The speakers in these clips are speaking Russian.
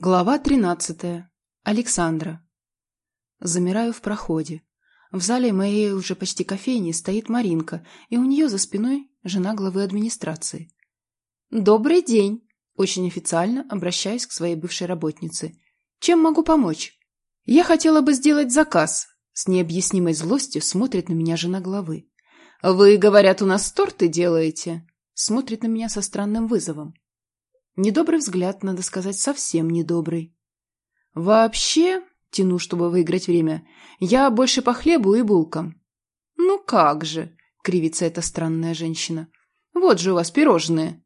Глава тринадцатая. Александра. Замираю в проходе. В зале моей уже почти кофейни стоит Маринка, и у нее за спиной жена главы администрации. «Добрый день!» Очень официально обращаюсь к своей бывшей работнице. «Чем могу помочь?» «Я хотела бы сделать заказ», — с необъяснимой злостью смотрит на меня жена главы. «Вы, говорят, у нас торты делаете?» Смотрит на меня со странным вызовом. Недобрый взгляд, надо сказать, совсем недобрый. Вообще, тяну, чтобы выиграть время, я больше по хлебу и булкам. Ну как же, кривится эта странная женщина. Вот же у вас пирожные.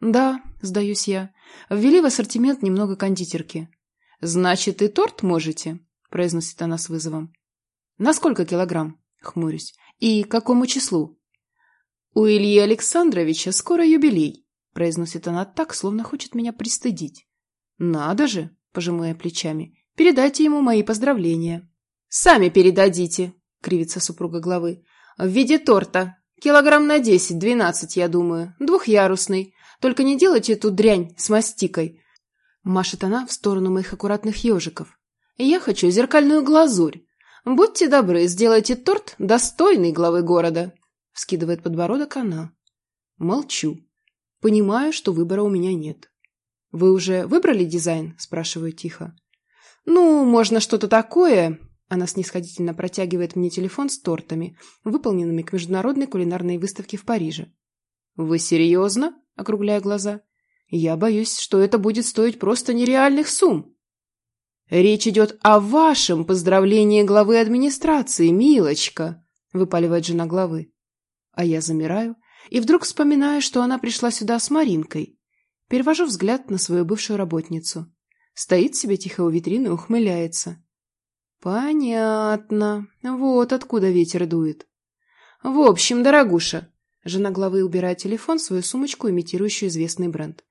Да, сдаюсь я. Ввели в ассортимент немного кондитерки. Значит, и торт можете, произносит она с вызовом. На сколько килограмм? Хмурюсь. И к какому числу? У Ильи Александровича скоро юбилей произносит она так, словно хочет меня пристыдить. «Надо же!» – пожимая плечами. «Передайте ему мои поздравления». «Сами передадите!» – кривится супруга главы. «В виде торта. Килограмм на десять-двенадцать, я думаю. Двухъярусный. Только не делайте эту дрянь с мастикой». Машет она в сторону моих аккуратных ежиков. «Я хочу зеркальную глазурь. Будьте добры, сделайте торт, достойный главы города». Вскидывает подбородок она. Молчу. Понимаю, что выбора у меня нет. «Вы уже выбрали дизайн?» – спрашиваю тихо. «Ну, можно что-то такое...» Она снисходительно протягивает мне телефон с тортами, выполненными к международной кулинарной выставке в Париже. «Вы серьезно?» – округляя глаза. «Я боюсь, что это будет стоить просто нереальных сумм». «Речь идет о вашем поздравлении главы администрации, милочка», – выпаливает жена главы. А я замираю и вдруг вспоминаю, что она пришла сюда с Маринкой. Перевожу взгляд на свою бывшую работницу. Стоит себе тихо у витрины ухмыляется. Понятно. Вот откуда ветер дует. В общем, дорогуша, жена главы убирает телефон в свою сумочку, имитирующую известный бренд.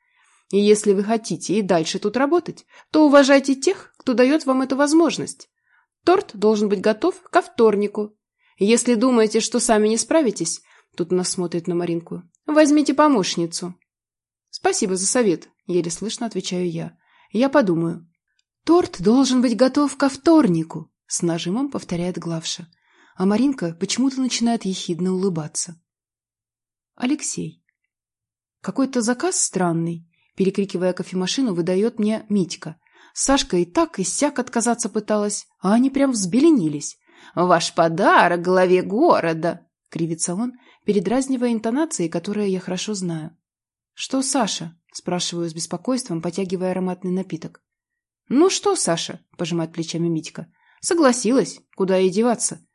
И если вы хотите и дальше тут работать, то уважайте тех, кто дает вам эту возможность. Торт должен быть готов ко вторнику. Если думаете, что сами не справитесь, Тут она смотрит на Маринку. «Возьмите помощницу». «Спасибо за совет», — еле слышно отвечаю я. «Я подумаю». «Торт должен быть готов ко вторнику», — с нажимом повторяет главша. А Маринка почему-то начинает ехидно улыбаться. Алексей. Какой-то заказ странный, перекрикивая кофемашину, выдает мне Митька. Сашка и так, и сяк отказаться пыталась, а они прям взбеленились. «Ваш подарок главе города!» — кривится он, передразнивая интонации, которые я хорошо знаю. «Что Саша?» – спрашиваю с беспокойством, потягивая ароматный напиток. «Ну что, Саша?» – пожимает плечами Митька. «Согласилась. Куда ей деваться?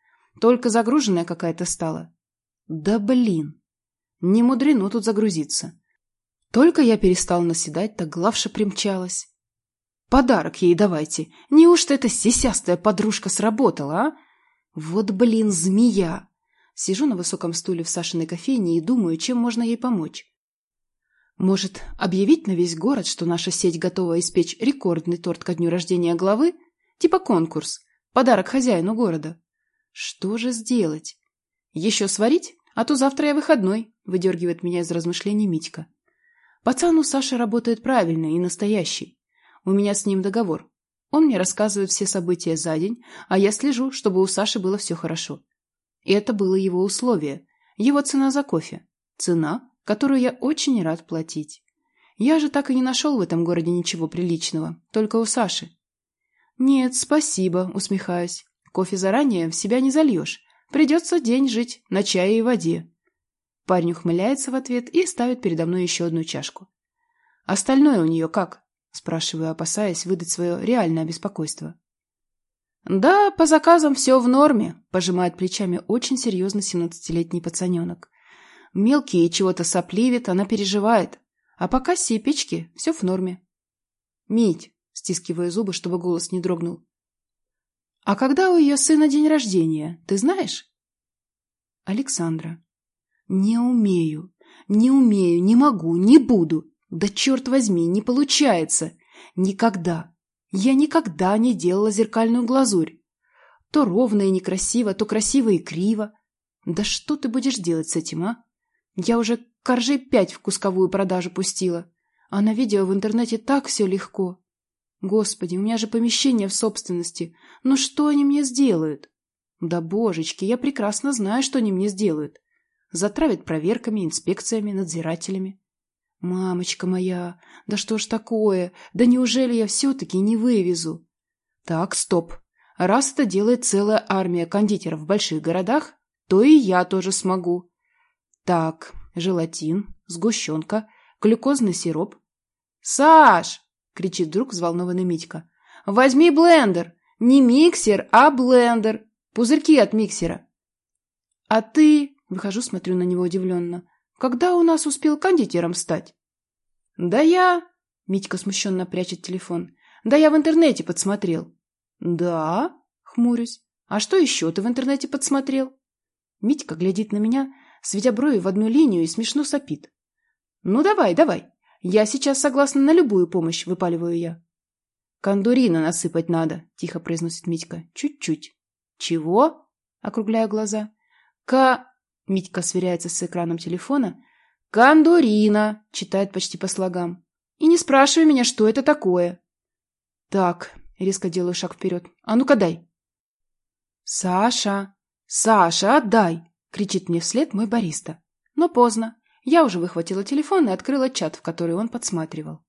Только загруженная какая-то стала». «Да блин! Не мудрено тут загрузиться. Только я перестал наседать, так главша примчалась. Подарок ей давайте. Неужто эта сисястая подружка сработала, а? Вот, блин, змея! Сижу на высоком стуле в Сашиной кофейне и думаю, чем можно ей помочь. Может, объявить на весь город, что наша сеть готова испечь рекордный торт ко дню рождения главы? Типа конкурс. Подарок хозяину города. Что же сделать? Еще сварить? А то завтра я выходной, выдергивает меня из размышлений Митька. Пацан у Саши работает правильно и настоящий. У меня с ним договор. Он мне рассказывает все события за день, а я слежу, чтобы у Саши было все хорошо. И это было его условие, его цена за кофе. Цена, которую я очень рад платить. Я же так и не нашел в этом городе ничего приличного, только у Саши. «Нет, спасибо», — усмехаюсь. «Кофе заранее в себя не зальешь. Придется день жить на чае и воде». Парень ухмыляется в ответ и ставит передо мной еще одну чашку. «Остальное у нее как?» — спрашиваю, опасаясь выдать свое реальное беспокойство. «Да, по заказам все в норме», — пожимает плечами очень серьезно семнадцатилетний пацаненок. Мелкий чего-то сопливит, она переживает. А по кассе и печке все в норме. «Мить», — стискивая зубы, чтобы голос не дрогнул. «А когда у ее сына день рождения, ты знаешь?» «Александра». «Не умею, не умею, не могу, не буду. Да черт возьми, не получается. Никогда, я никогда не делала зеркальную глазурь. То ровно и некрасиво, то красиво и криво. Да что ты будешь делать с этим, а? Я уже коржей пять в кусковую продажу пустила. А на видео в интернете так все легко. Господи, у меня же помещение в собственности. Ну что они мне сделают? Да божечки, я прекрасно знаю, что они мне сделают. Затравят проверками, инспекциями, надзирателями. Мамочка моя, да что ж такое? Да неужели я все-таки не вывезу? Так, стоп. Раз это делает целая армия кондитеров в больших городах, то и я тоже смогу. Так, желатин, сгущенка, глюкозный сироп. «Саш!» — кричит вдруг взволнованный Митька. «Возьми блендер! Не миксер, а блендер! Пузырьки от миксера!» «А ты...» — выхожу, смотрю на него удивленно. «Когда у нас успел кондитером стать?» «Да я...» — Митька смущенно прячет телефон. «Да я в интернете подсмотрел». «Да?» — хмурюсь. «А что еще ты в интернете подсмотрел?» Митька глядит на меня, сведя брови в одну линию и смешно сопит. «Ну давай, давай. Я сейчас согласна на любую помощь», — выпаливаю я. «Кондурина насыпать надо», — тихо произносит Митька. «Чуть-чуть». «Чего?» — округляю глаза. «Ка...» — Митька сверяется с экраном телефона. «Кондурина», — читает почти по слогам. «И не спрашивай меня, что это такое». «Так», — резко делаю шаг вперед. «А ну-ка дай». «Саша! Саша, отдай!» — кричит мне вслед мой бариста. Но поздно. Я уже выхватила телефон и открыла чат, в который он подсматривал.